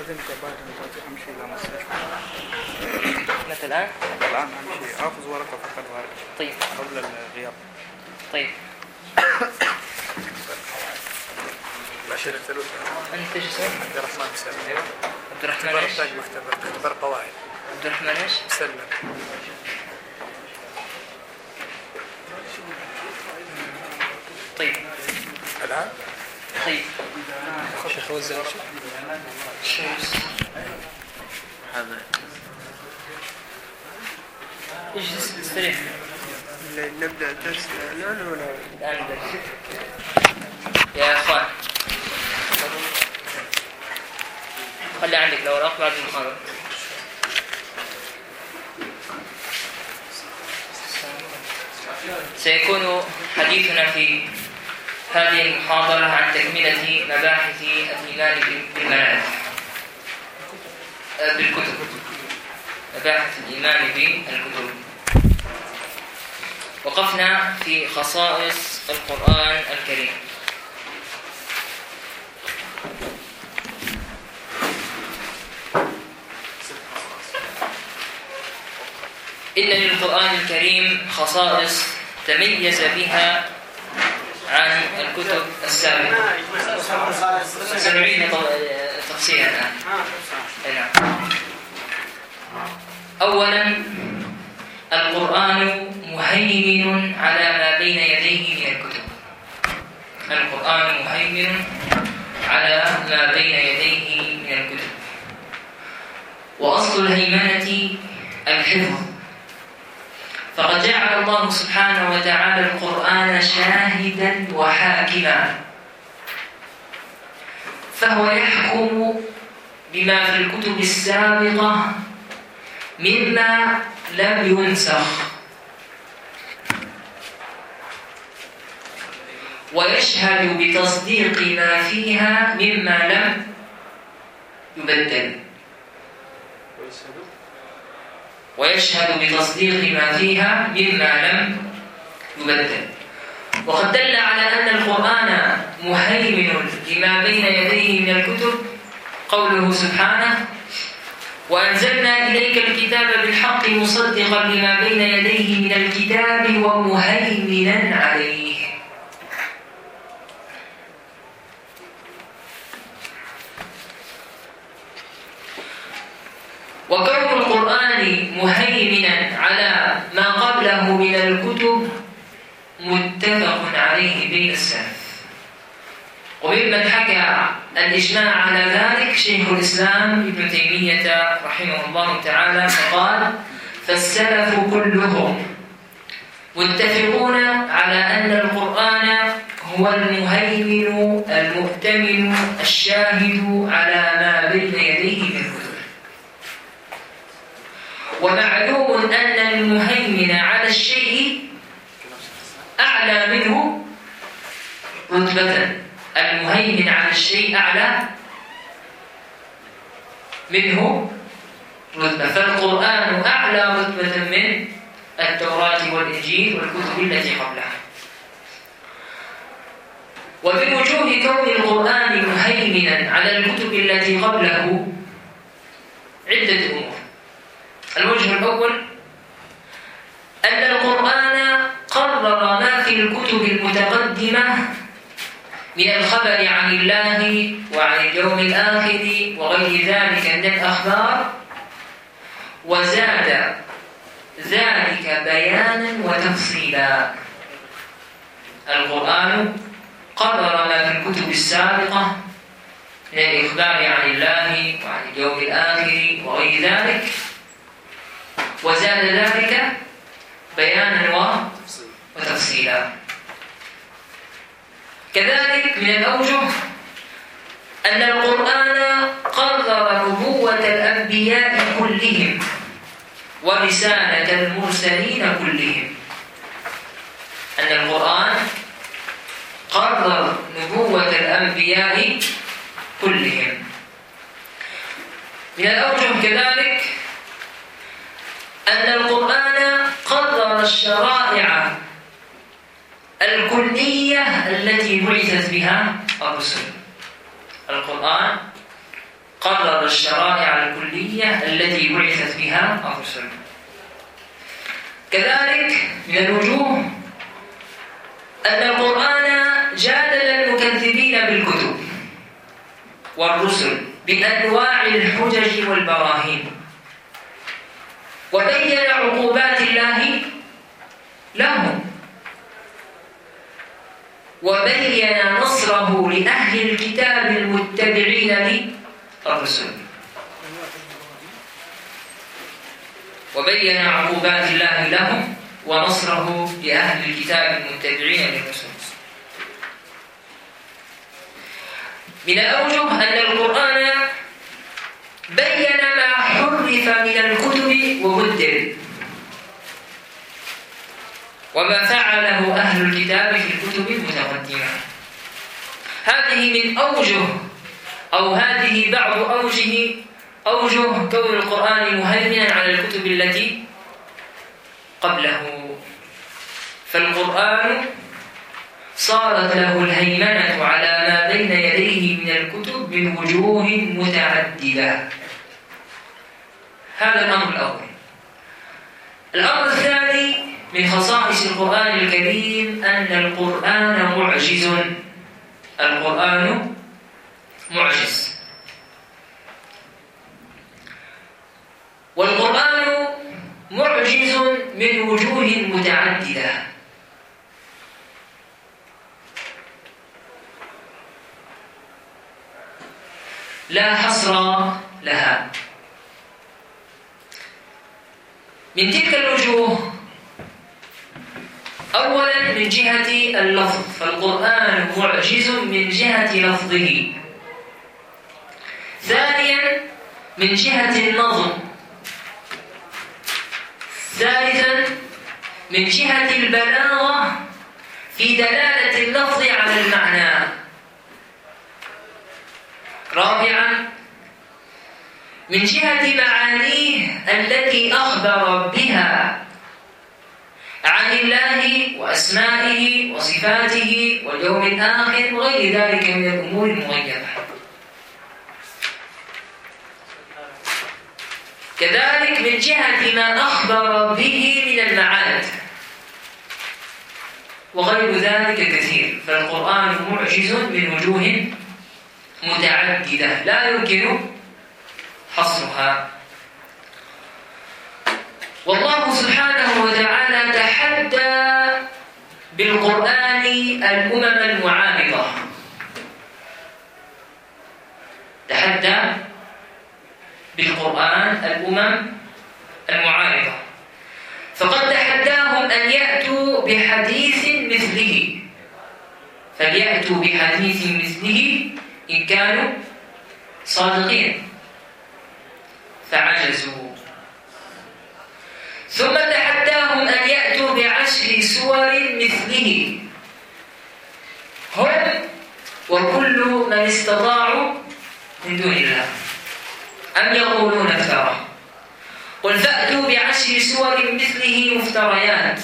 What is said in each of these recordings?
استاذنك بعد ما امشي إلى مستشفى متى الآن؟ الآن أمشي. اخذ ورقة فقط وأرجع. طيب. قبل الغياب. طيب. بشير أنت إيش اسمك؟ عبد الرحمن مسلم عبد الرحمن إيش؟ مختبر. اختبار قواعد. عبد الرحمن إيش؟ مسلم طيب. الآن؟ طيب. شيخ وزع شمس. هذا. إيش تستريح؟ نبدأ الدرس الآن ولا؟ الآن بدأ. يا أخوان. خلي عندك الأوراق بعد المحاضرة. سيكون حديثنا في هذه المحاضرة عن تكملة مباحث الإيمان بالمنازل آه، بالكتب. مباحث الإيمان بالكتب. وقفنا في خصائص القرآن الكريم. إن للقرآن الكريم خصائص تميز بها عن الكتب السابقة. سنعيد تفصيلها الآن نعم أولا القرآن مهيمن على ما بين يديه من الكتب. القرآن مهيمن على ما بين يديه من الكتب. وأصل الهيمنة الحفظ. فقد جعل الله سبحانه وتعالى القرآن شاهدا وحاكما. فهو يحكم بما في الكتب السابقة مما لم ينسخ. ويشهد بتصديق ما فيها مما لم يبدل. ويشهد بتصديق ما فيها مما لم يبدل. وقد دل على أن القرآن مهيمن لما بين يديه من الكتب قوله سبحانه وأنزلنا إليك الكتاب بالحق مصدقا لما بين يديه من الكتاب ومهيمنا عليه. وكون القرآن مهيمنا على ما قبله من الكتب متفق عليه بين السلف. وممن حكى الإجماع على ذلك شيخ الإسلام ابن تيمية رحمه الله تعالى فقال فالسلف كلهم متفقون على أن القرآن هو المهيمن المؤتمن الشاهد على ما بين يديه من الكتب ومعلوم أن المهيمن على الشيء أعلى منه رتبة. المهيمن على الشيء أعلى منه رتبة. فالقرآن أعلى رتبة من التوراة والإنجيل والكتب التي قبلها. ومن وجوه كون القرآن مهيمنا على الكتب التي قبله عدة أمور. الوجه الأول أن القرآن قرر ما في الكتب المتقدمة من الخبر عن الله وعن اليوم الآخر وغير ذلك من الأخبار وزاد ذلك بيانا وتفصيلا. القرآن قرر ما في الكتب السابقة من الإخبار عن الله وعن اليوم الآخر وغير ذلك وزاد ذلك بيانا وتفصيلا. كذلك من الأوجه أن القرآن قرر نبوة الأنبياء كلهم ورسالة المرسلين كلهم. أن القرآن قرر نبوة الأنبياء كلهم. من الأوجه كذلك أن القرآن قرر الشرائع الكلية التي بعثت بها الرسل. القرآن قرر الشرائع الكلية التي بعثت بها الرسل. كذلك من الوجوه أن القرآن جادل المكذبين بالكتب والرسل بأنواع الحجج والبراهين. وبين عقوبات الله لهم وبين نصره لأهل الكتاب المتبعين للرسل وبين عقوبات الله لهم ونصره لأهل الكتاب المتبعين للرسل من الأوجه أن القرآن بين ما حرف من الكتب وبدل وما فعله أهل الكتاب في الكتب المتقدمة. هذه من أوجه أو هذه بعض أوجه أوجه كون القرآن مهيمنا على الكتب التي قبله. فالقرآن صارت له الهيمنة على ما بين يديه من الكتب من وجوه متعددة. هذا الأمر الأول. الأمر الثاني من خصائص القرآن الكريم أن القرآن معجز. القرآن معجز. والقرآن معجز من وجوه متعددة. لا حصر لها. من تلك الوجوه أولا من جهة اللفظ فالقرآن معجز من جهة لفظه. ثانيا من جهة النظم. ثالثا من جهة البلاغة في دلالة اللفظ على المعنى. رابعا من جهة معانيه التي أخبر بها. عن الله وأسمائه وصفاته واليوم الآخر وغير ذلك من الأمور المغيبة. كذلك من جهة ما أخبر به من المعاد. وغير ذلك كثير. فالقرآن معجز من وجوه متعددة. لا يمكن حصرها. والله سبحانه وتعالى تحدى بالقرآن الأمم المعارضة. تحدى بالقرآن الأمم المعارضة. فقد تحداهم أن يأتوا بحديث مثله. فليأتوا بحديث مثله إن كانوا صادقين. فعجزوا. ثم تحداهم أن يأتوا بعشر سور مثله. هم وكل من استطاعوا من دون الله. أم يقولون افترى؟ قل فأتوا بعشر سور مثله مفتريات.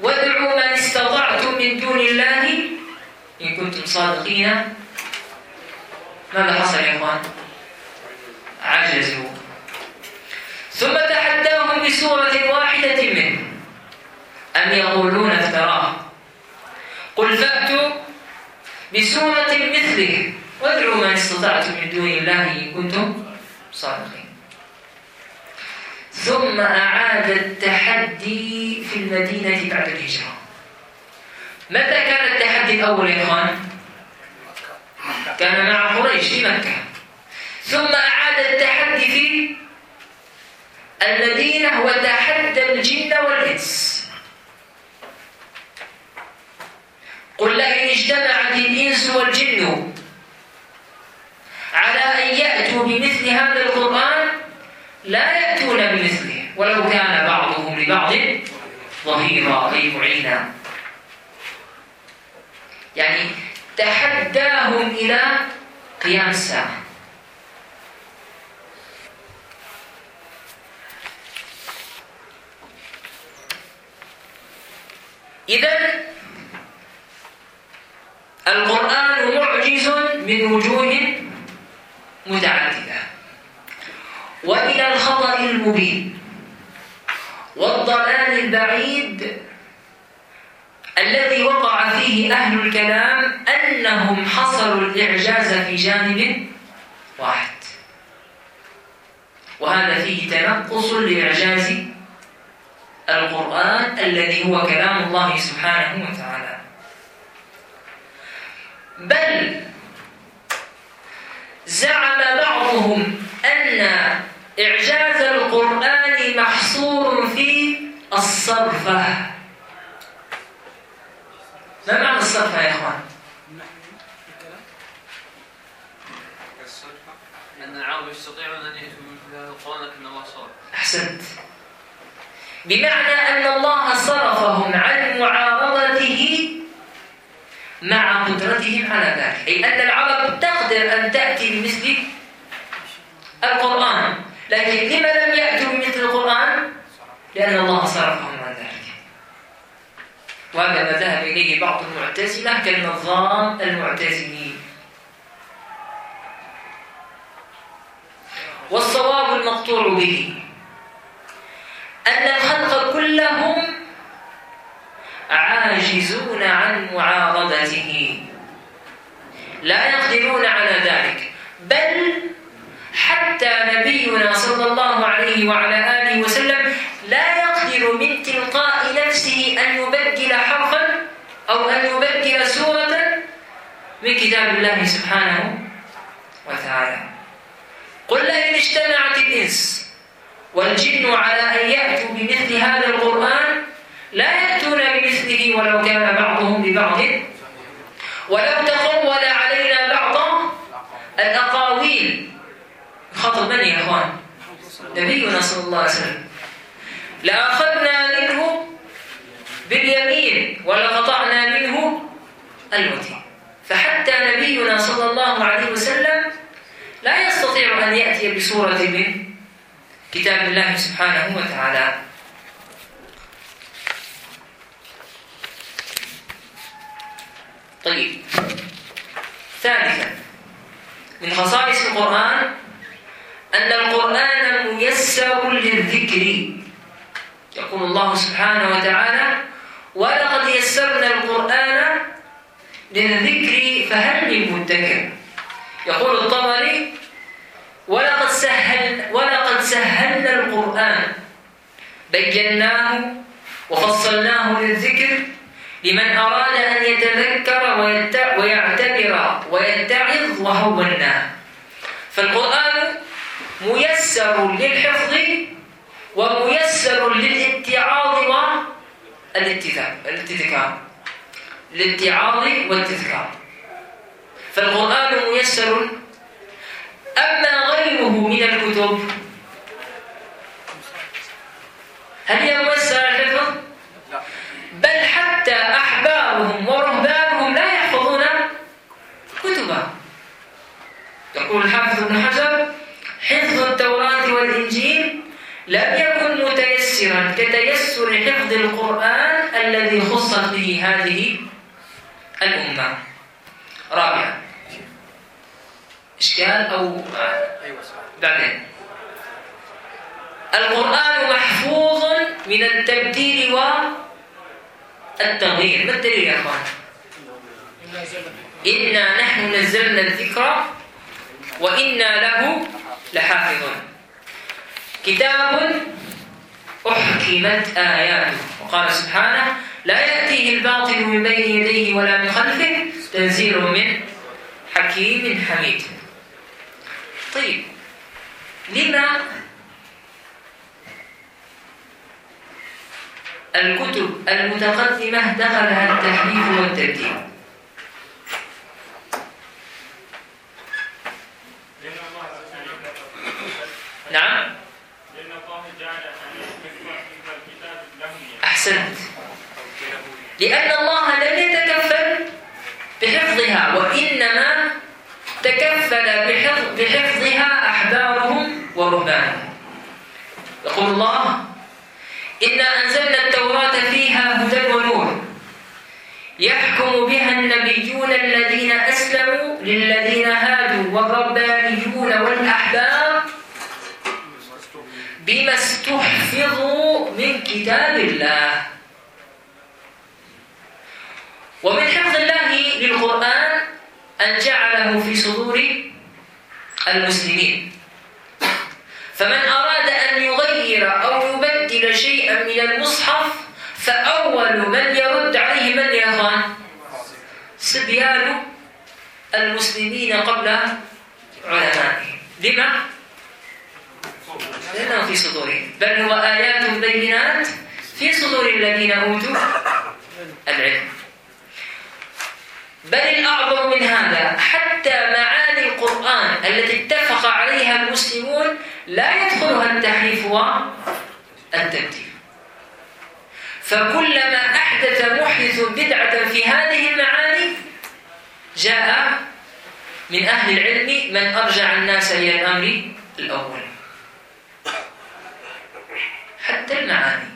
وادعوا من استطعتم من دون الله. إن كنتم صادقين. ماذا حصل يا إخوان؟ عجزوا. ثم تحداهم بسورة واحدة منه. أم يقولون افتراه؟ قل فأتوا بسورة مثله. وادعوا من استطعتم من دون الله إن كنتم صادقين. ثم أعاد التحدي في المدينة بعد الهجرة. متى كان التحدي الأول يا إخوان؟ كان مع قريش في مكة. ثم أعاد التحدي في المدينة وتحدى الجن والإنس. قل لئن اجتمعت الإنس والجن. على أن يأتوا بمثل هذا القرآن لا يأتون بمثله. ولو كان بعضهم لبعض ظهيرا أي معينا يعني تحداهم إلى قيام الساعة. إذا القرآن معجز من وجوه متعددة. وإلى الخطأ المبين والضلال البعيد الذي وقع فيه أهل الكلام أنهم حصروا الإعجاز في جانب واحد. وهذا فيه تنقص لإعجاز القرآن الذي هو كلام الله سبحانه وتعالى. بل زعم بعضهم أن إعجاز القرآن محصور في الصرفة. ما معنى الصرفة يا إخوان؟ أن العرب يستطيعون أن هذا القرآن لكن الله صار أحسنت. بمعنى أن الله صرفهم عن معارضته مع قدرتهم على ذلك. أي أن العرب تقدر أن تأتي بمثل القرآن لكن لما لم يأتوا بمثل القرآن؟ لأن الله صرفهم عن ذلك. وهذا ما ذهب إليه بعض المعتزلة كالنظام المعتزلي. والصواب المقطوع به. أن الخلق كلهم عاجزون عن معارضته. لا يقدرون على ذلك. بل حتى نبينا صلى الله عليه وعلى آله وسلم لا يقدر من تلقاء نفسه أن يبدل حرفا أو أن يبدل سورة من كتاب الله سبحانه وتعالى. قل لئن اجتمعت الإنس والجن على أن يأتوا بمثل هذا القرآن لا يأتون بمثله ولو كان بعضهم ببعض. ولو تقول علينا بعض الأقاويل. خطب من يا أخوان؟ نبينا صلى الله عليه وسلم. لأخذنا منه باليمين ولقطعنا منه الوتين فحتى نبينا صلى الله عليه وسلم لا يستطيع أن يأتي بسورة من كتاب الله سبحانه وتعالى. طيب. ثالثا. من خصائص القرآن أن القرآن ميسر للذكر. يقول الله سبحانه وتعالى ولقد يسرنا القرآن للذكر فهل من مدكر يقول الطبري سهل ولقد سهلنا القرآن. بيناه وفصلناه للذكر لمن أراد أن يتذكر ويعتبر ويتعظ وهوناه فالقرآن ميسر للحفظ وميسر للاتعاظ والاتذكار الاتعاظ والتذكار فالقرآن ميسر أما غيره من الكتب. هل هي ميسرة الحفظ؟ بل حتى أحبارهم ورهبانهم لا يحفظون كتبا. يقول الحافظ ابن حجر حفظ التوراة والإنجيل لم يكن متيسرا كتيسر حفظ القرآن الذي خصت به هذه الأمة. رابعا. إشكال أو بعدين القرآن محفوظ من التبديل والتغيير ما الدليل يا أخوان؟ إنا نحن نزلنا الذكر وإنا له لحافظون. كتاب أحكمت آياته. وقال سبحانه لا يأتيه الباطل من بين يديه ولا من خلفه. تنزيل من حكيم حميد. طيب. لما الكتب المتقدمة دخلها التحريف والتبديل نعم. أحسنت. لأن الله لم يتكفل بحفظها وإنما تكفل بحفظ بحفظها أحبارهم ورهبانهم. يقول الله إنا أنزلنا التوراة فيها هدى ونور. يحكم بها النبيون الذين أسلموا للذين هادوا والربانيون والأحبار بما استحفظوا من كتاب الله. ومن حفظ الله للقرآن أن جعله في صدور المسلمين. فمن أراد أن يغير أو يبدل شيئا من المصحف فأول من يرد عليه من يا أخوان؟ صبيان المسلمين قبل علمائهم. لما؟ لأنه في صدورهم. بل هو آيات بينات في صدور الذين أوتوا العلم. بل الأعظم من هذا حتى معاني القرآن التي اتفق عليها المسلمون لا يدخلها التحريف والتبديل. فكلما أحدث محدث بدعة في هذه المعاني جاء من أهل العلم من أرجع الناس إلى الأمر الأول. حتى المعاني.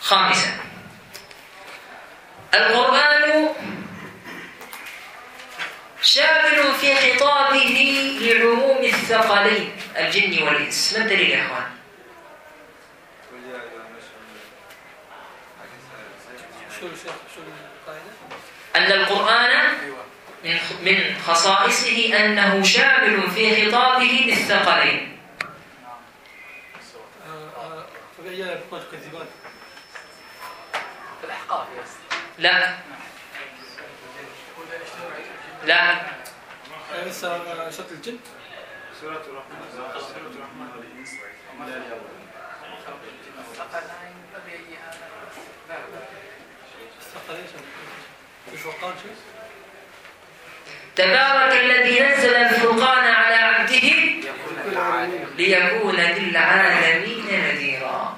خامسا. القرآن شامل في خطابه لعموم الثقلين الجن والإنس ما الدليل يا إخوان؟ أن القرآن من خصائصه أنه شامل في خطابه للثقلين آه، آه، تكذبان؟ الأحقاف يا لا. لا. شط الجن وقال شيء؟ تبارك الذي نزل الفرقان على عبده ليكون للعالمين نذيرا.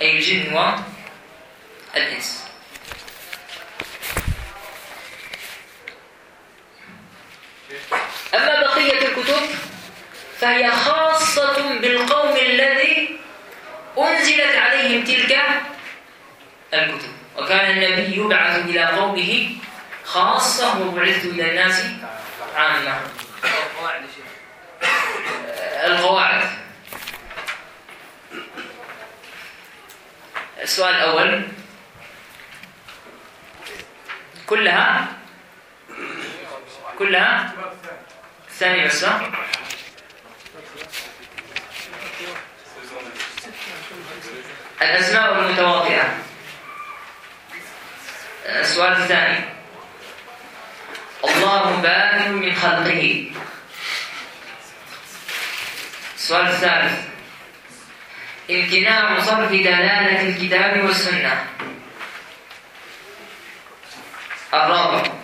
أي الجن والإنس. أما بقية الكتب فهي خاصة بالقوم الذي أنزلت عليهم تلك الكتب. وكان النبي يبعث إلى قومه خاصة وبعثت إلى الناس عامة. القواعد القواعد. السؤال الأول. كلها؟ كلها؟ ثاني بس؟ الأسماء المتواطئة السؤال الثاني. الله بارئ من خلقه. السؤال الثالث. امتناع صرف دلالة الكتاب والسنة. الرابع.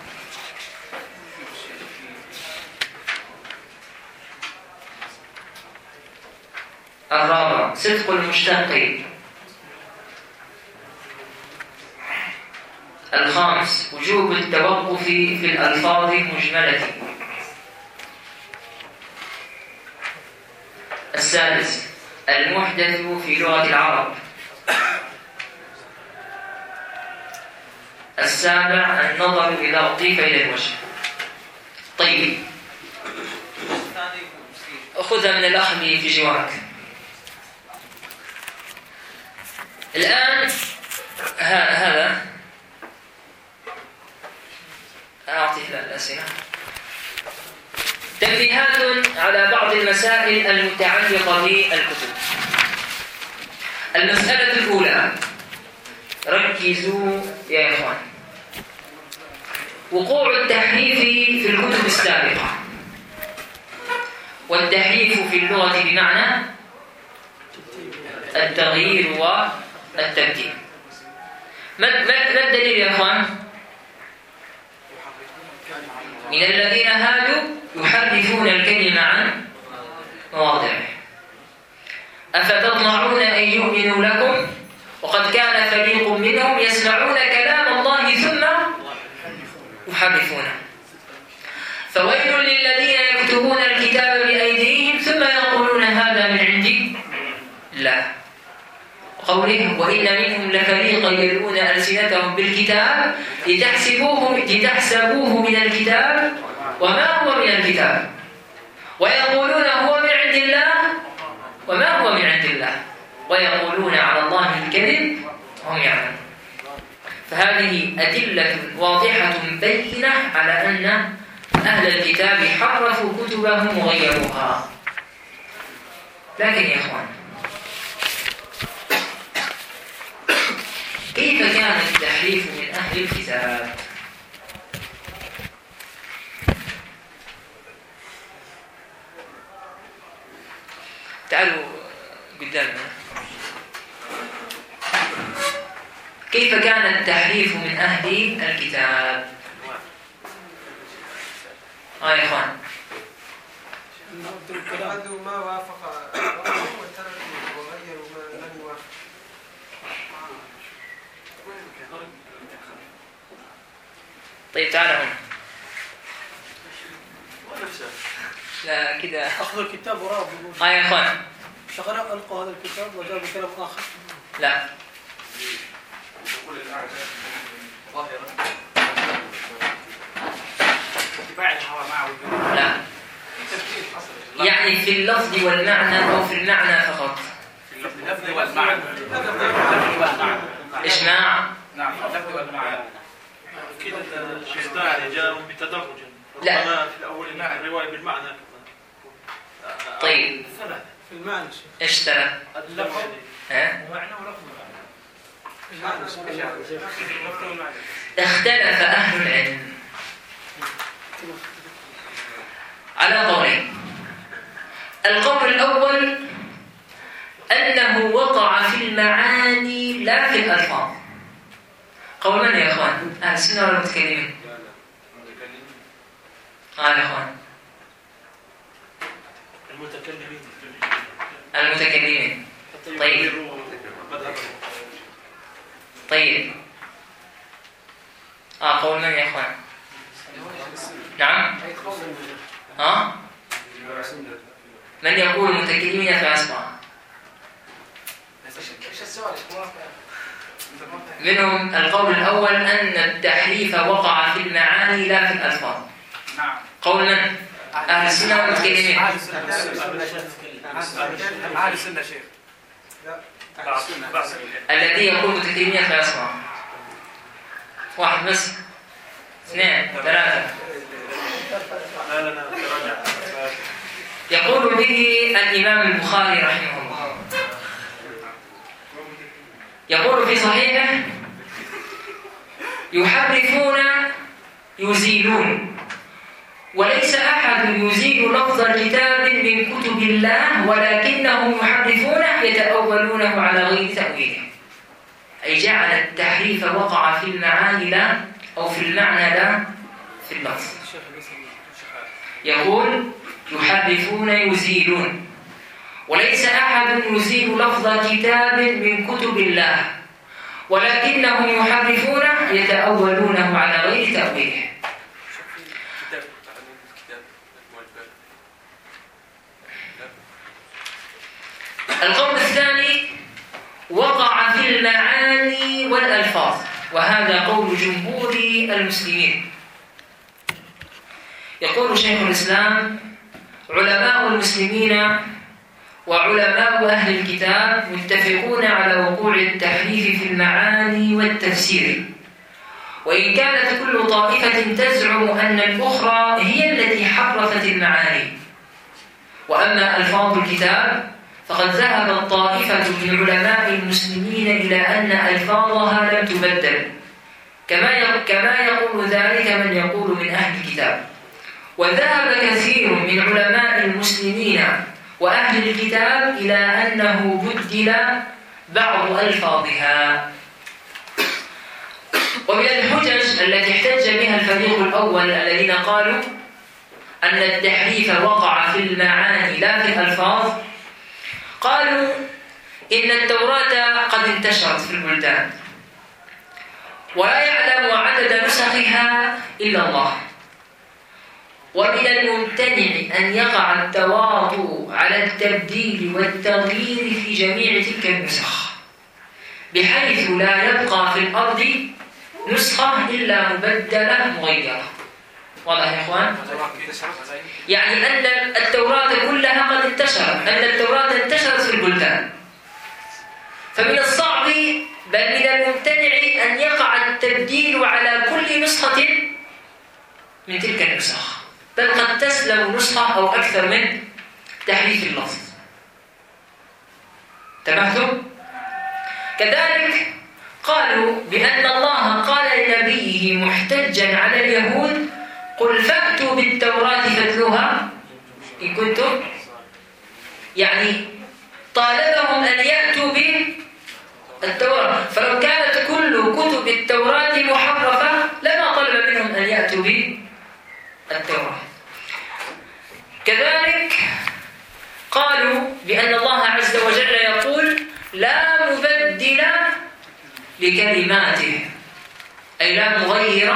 الرابع صدق المشتق الخامس وجوب التوقف في الألفاظ المجملة السادس المحدث في لغة العرب. السابع النظر إذا أضيف إلى الوجه. طيب. خذها من الأخ في جوارك الآن هذا. أعطيه الأسئلة تنبيهات على بعض المسائل المتعلقة بالكتب. المسألة الأولى. ركزوا يا إخوان. وقوع التحريف في الكتب السابقة. والتحريف في اللغة بمعنى التغيير والتبديل ما ما ما الدليل يا إخوان؟ من الذين هادوا يحرفون الكلمة عن مواضعه. أفتطمعون أن يؤمنوا لكم؟ وقد كان فريق منهم يسمعون كلام الله ثم يحرفونه. فويل للذين يكتبون الكتاب بأيديهم ثم يقولون هذا من عندي؟ لا. قوله وإن منهم لفريقا يلون ألسنتهم بالكتاب لتحسبوه لتحسبوه من الكتاب وما هو من الكتاب. ويقولون هو من عند الله وما هو من عند الله. ويقولون على الله الكذب وهم يعلمون. فهذه أدلة واضحة بينة على أن أهل الكتاب حرفوا كتبهم وغيروها. لكن يا إخوان كيف كان التحريف من أهل الكتاب؟ تعالوا قدامنا. كيف كان التحريف من أهل الكتاب؟ آه يا إخوان. ما وافق طيب تعالوا هنا ونفسه لا كده. أخذ الكتاب بيقول آه يا إخوان. شغلوا ألقوا هذا الكتاب وجابوا كلام آخر. لا. لا. يعني في اللفظ والمعنى أو في المعنى فقط. اللفظ والمعنى. اللفظ والمعنى. إجماع. نعم اللفظ والمعنى. كده الشيخ جاءوا بتدرج لا. ربما في الأول نعم الرواية بالمعنى. طيب. ثلاثة في المعنى. شيخ إيش ثلاث اللفظ. ها؟ ومعنى ولفظ المعنى. اختلف أهل العلم. على قولين القول الأول أنه وقع في المعاني لا في الألفاظ. قول من يا إخوان؟ أهل السنة ولا المتكلمين؟ آه يا إخوان المتكلمين المتكلمين طيب. طيب آه قول من يا إخوان؟ نعم؟ ها؟ من يقول المتكلمين في أسماء إيش السؤال؟ منهم القول الأول أن التحريف وقع في المعاني لا في الألفاظ. نعم. قول من؟ أهل السنة والمتكلمين أهل السنة شيخ. الذي يقول متكلمين في أسماء واحد بس. اثنين ثلاثة. يقول به الإمام البخاري رحمه الله. يقول في صحيحه يحرفون يزيلون. وليس أحد يزيل لفظ الكتاب من كتب الله ولكنهم يحرفونه يتأولونه على غير تأويله. أي جعل التحريف وقع في المعاني لا أو في المعنى لا في اللفظ يقول يحرفون يزيلون. وليس أحد يزيل لفظ كتاب من كتب الله ولكنهم يحرفونه يتأولونه على غير تأويله. القول الثاني وقع في المعاني والألفاظ وهذا قول جمهور المسلمين. يقول شيخ الإسلام علماء المسلمين وعلماء أهل الكتاب متفقون على وقوع التحريف في المعاني والتفسير. وإن كانت كل طائفة تزعم أن الأخرى هي التي حرفت المعاني. وأما ألفاظ الكتاب فقد ذهبت طائفة من علماء المسلمين إلى أن ألفاظها لم تبدل. كما كما يقول ذلك من يقول من أهل الكتاب. وذهب كثير من علماء المسلمين وأهل الكتاب إلى أنه بدل بعض ألفاظها. ومن الحجج التي احتج بها الفريق الأول الذين قالوا أن التحريف وقع في المعاني لا في الألفاظ قالوا إن التوراة قد انتشرت في البلدان. ولا يعلم عدد نسخها إلا الله. ومن الممتنع أن يقع التواطؤ على التبديل والتغيير في جميع تلك النسخ بحيث لا يبقى في الأرض نسخة إلا مبدلة مغيرة واضح يا إخوان؟ يعني أن التوراة كلها قد انتشرت أن التوراة انتشرت في البلدان فمن الصعب بل من الممتنع أن يقع التبديل على كل نسخة من تلك النسخ بل قد تسلم نسخة أو أكثر من تحريف اللفظ. انتبهتم؟ كذلك قالوا بأن الله قال لنبيه محتجا على اليهود قل فأتوا بالتوراة فاتلوها إن كنتم يعني طالبهم أن يأتوا بالتوراة. فلو كانت كل كتب التوراة محرفة لما طلب منهم أن يأتوا بالتوراة. كذلك قالوا بأن الله عز وجل يقول لا مبدل لكلماته أي لا مغير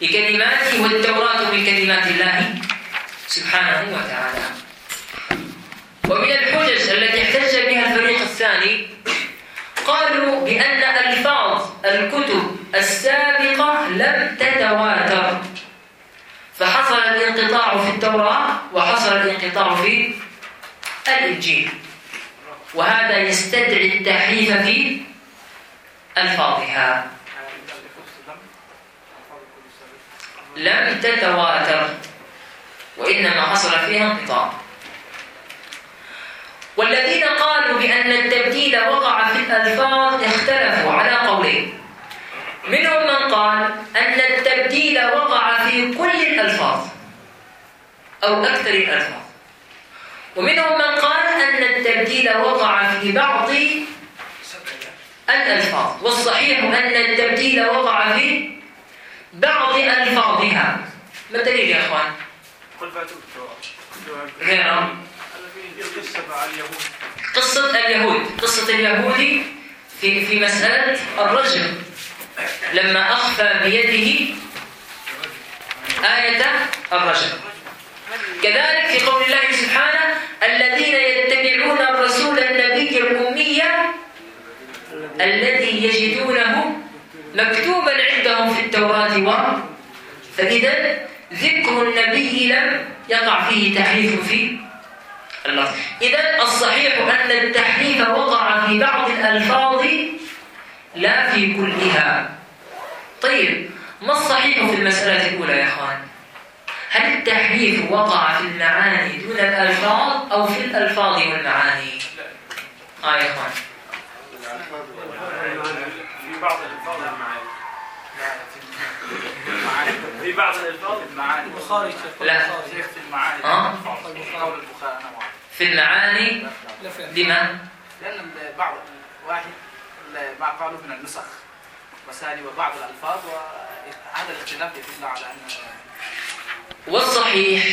لكلماته والتوراة من كلمات الله سبحانه وتعالى. ومن الحجج التي احتج بها الفريق الثاني قالوا بأن ألفاظ الكتب السابقة لم تتواتر. فحصل الانقطاع في التوراة وحصل الانقطاع في الإنجيل. وهذا يستدعي التحريف في ألفاظها لم تتواتر وإنما حصل فيها انقطاع. والذين قالوا بأن التبديل وقع في الألفاظ اختلفوا على قولين. منهم من قال أن التبديل وقع في كل الألفاظ أو أكثر الألفاظ. ومنهم من قال أن التبديل وقع في بعض الألفاظ. والصحيح أن التبديل وقع في بعض ألفاظها. ما الدليل يا أخوان؟ قل اليهود. قصة اليهود. قصة اليهودي في في مسألة الرجل. لما أخفى بيده آية الرجل. كذلك في قول الله سبحانه الذين يتبعون الرسول النبي الأمي الذي يجدونه مكتوبا عندهم في التوراة و فإذا ذكر النبي لم يقع فيه تحريف في اللفظ إذا الصحيح أن التحريف وقع في بعض الألفاظ لا في كلها طيب ما الصحيح في المسألة الأولى يا أخوان؟ هل التحريف وقع في المعاني دون الألفاظ أو في الألفاظ والمعاني؟ آه يا أخوان في بعض الألفاظ المعاني في بعض الألفاظ المعاني البخاري لا. في المعاني آه. البخاري في المعاني لا فعل لما؟ لأن بعض واحد ما قالوا من النسخ وسالي وبعض الألفاظ وهذا الاختلاف يدل على أن والصحيح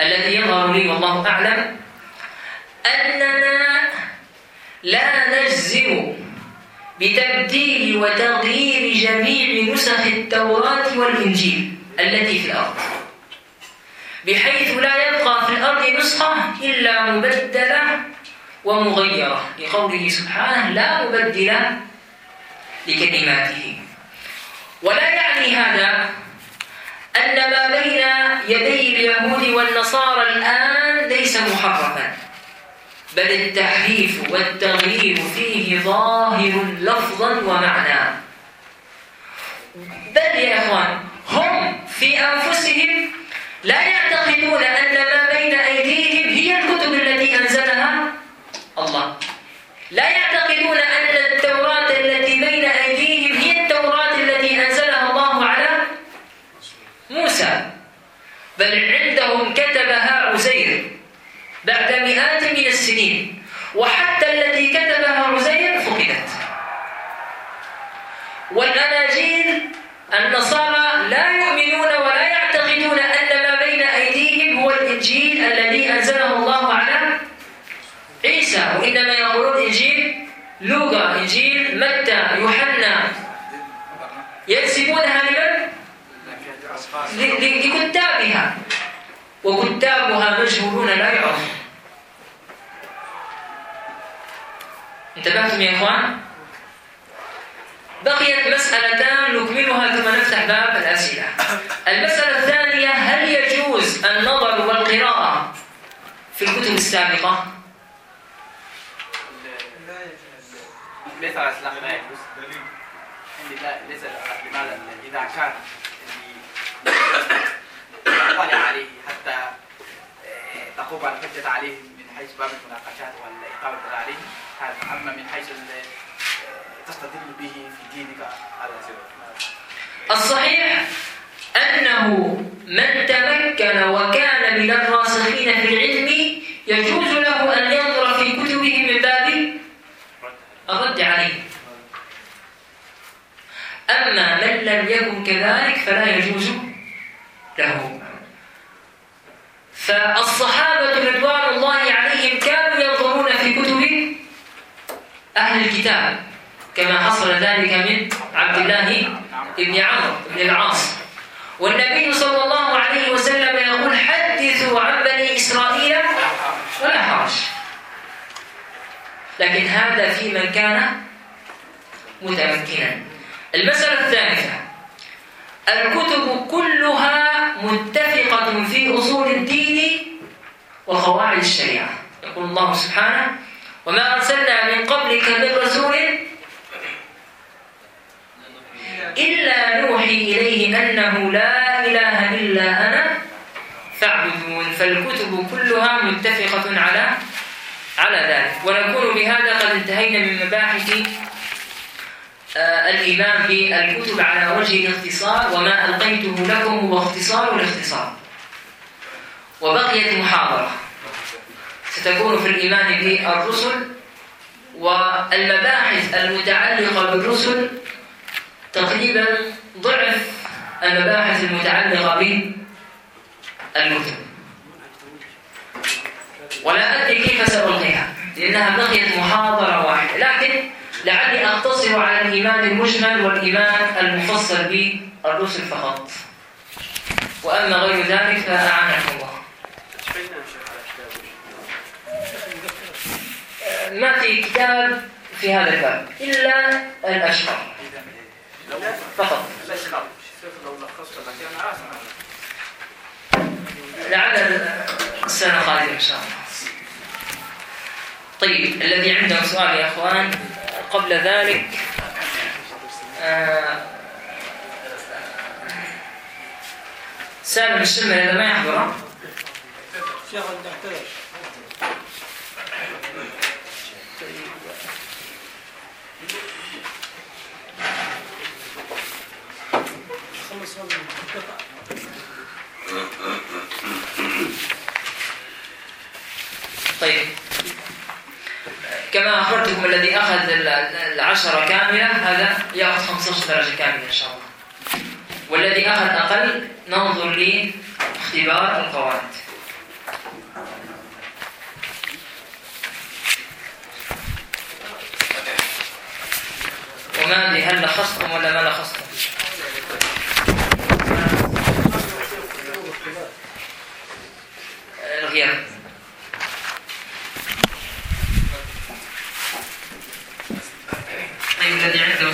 الذي يظهر لي والله أعلم أننا لا نجزم بتبديل وتغيير جميع نسخ التوراة والإنجيل التي في الأرض بحيث لا يبقى في الأرض نسخة إلا مبدلة ومغيرة لقوله سبحانه لا مبدل لكلماته. ولا يعني هذا أن ما بين يدي اليهود والنصارى الآن ليس محرفا بل التحريف والتغيير فيه ظاهر لفظا ومعنى. بل يا إخوان هم في أنفسهم لا يعتقدون أن ما بين أيديهم هي الكتب التي أنزلها. الله. لا يعتقدون أن التوراة التي بين أيديهم هي التوراة التي أنزلها الله على موسى. بل عندهم كتبها عزير بعد مئات من السنين وحتى التي كتبها عزير فقدت. والأناجيل النصارى لا يؤمنون ولا يعتقدون أن ما بين أيديهم هو الإنجيل الذي أنزله الله على عيسى وإنما يقولون إنجيل لوقا إنجيل متى يوحنا ينسبونها لمن؟ ل- ل- لكتابها وكتابها مجهولون لا يعرفون انتبهتم يا إخوان؟ بقيت مسألتان نكملها ثم نفتح باب الأسئلة المسألة الثانية هل يجوز النظر والقراءة في الكتب السابقة؟ ليس على لا يجوز لماذا إذا كان يطلع عليه حتى آه، تقوم الحجة عليه من حيث باب المناقشات والإقامة عليه. أما من حيث آه، تستدل به في دينك. هذا الصحيح أنه من تمكن وكان من الراسخين في العلم يجوز له أن ينظر في كتبه من باب الرد عليه. أما من لم يكن كذلك فلا يجوز له فالصحابة رضوان الله عليهم كانوا ينظرون في كتب أهل الكتاب كما حصل ذلك من عبد الله بن عمرو بن العاص. والنبي صلى الله عليه وسلم يقول حدثوا عن بني إسرائيل ولا حرج. لكن هذا في من كان متمكنا. المسألة الثالثة الكتب كلها متفقة في أصول الدين وقواعد الشريعة. يقول الله سبحانه وما أرسلنا من قبلك من رسول إلا نوحي إليه أنه لا إله إلا أنا فاعبدون. فالكتب كلها متفقة على على ذلك. ونكون بهذا قد انتهينا من مباحث آه، الإيمان بالكتب على وجه الاختصار وما ألقيته لكم هو اختصار الاختصار. وبقيت محاضرة. ستكون في الإيمان بالرسل والمباحث المتعلقة بالرسل تقريبا ضعف المباحث المتعلقة بالكتب ولا أدري كيف سألقيها لأنها بقيت محاضرة واحدة. لكن لعلي أقتصر على الإيمان المجمل والإيمان المفصل بالرسل فقط. وأما غير ذلك فأعانكم الله. ما في كتاب في هذا الباب؟ إلا الأشهر فقط. لعل السنة القادمة إن شاء الله. طيب الذي عنده سؤال يا أخوان؟ قبل ذلك. آه، سالم الشمل إذا ما يحضر؟ شيخ انت اعتذر طيب. كما أخبرتكم الذي أخذ العشرة كاملة هذا يأخذ 15 درجة كاملة إن شاء الله. والذي أخذ أقل ننظر لاختبار القواعد. وما هل لخصتم ولا ما لخصتم. الغياب. الذي عنده